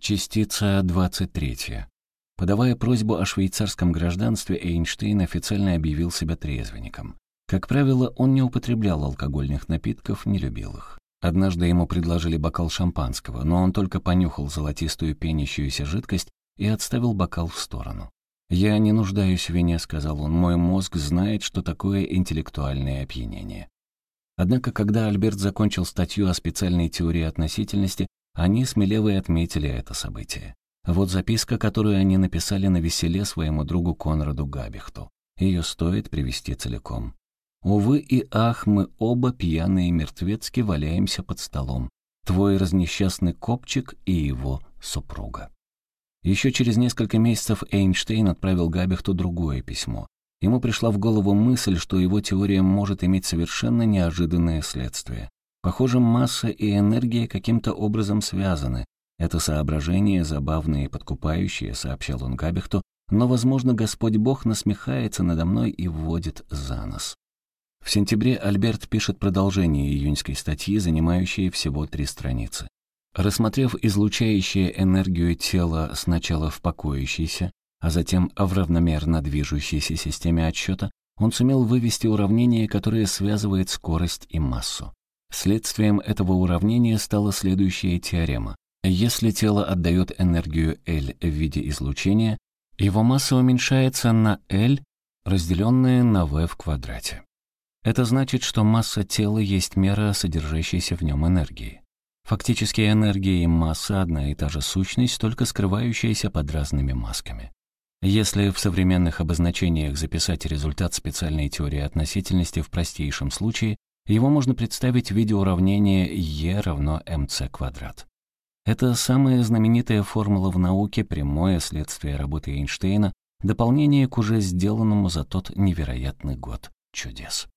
Частица 23. Подавая просьбу о швейцарском гражданстве, Эйнштейн официально объявил себя трезвенником. Как правило, он не употреблял алкогольных напитков, не любил их. Однажды ему предложили бокал шампанского, но он только понюхал золотистую пенящуюся жидкость и отставил бокал в сторону. «Я не нуждаюсь в вине», — сказал он, — «мой мозг знает, что такое интеллектуальное опьянение». Однако, когда Альберт закончил статью о специальной теории относительности, они с Милевой отметили это событие. Вот записка, которую они написали на веселе своему другу Конраду Габихту. Ее стоит привести целиком. «Увы и ах, мы оба пьяные мертвецки валяемся под столом. Твой разнесчастный копчик и его супруга». Еще через несколько месяцев Эйнштейн отправил Габихту другое письмо. Ему пришла в голову мысль, что его теория может иметь совершенно неожиданное следствие. Похоже, масса и энергия каким-то образом связаны. Это соображение забавное и подкупающее, сообщал он Габихту, но, возможно, Господь Бог насмехается надо мной и вводит за нос. В сентябре Альберт пишет продолжение июньской статьи, занимающей всего три страницы. Рассмотрев излучающее энергию тела сначала в покоящейся, а затем в равномерно движущейся системе отсчета, он сумел вывести уравнение, которое связывает скорость и массу. Следствием этого уравнения стала следующая теорема. Если тело отдает энергию L в виде излучения, его масса уменьшается на L, разделенная на V в квадрате. Это значит, что масса тела есть мера содержащейся в нем энергии. Фактически энергия и масса — одна и та же сущность, только скрывающаяся под разными масками. Если в современных обозначениях записать результат специальной теории относительности в простейшем случае, его можно представить в виде уравнения E равно mc квадрат. Это самая знаменитая формула в науке, прямое следствие работы Эйнштейна, дополнение к уже сделанному за тот невероятный год чудес.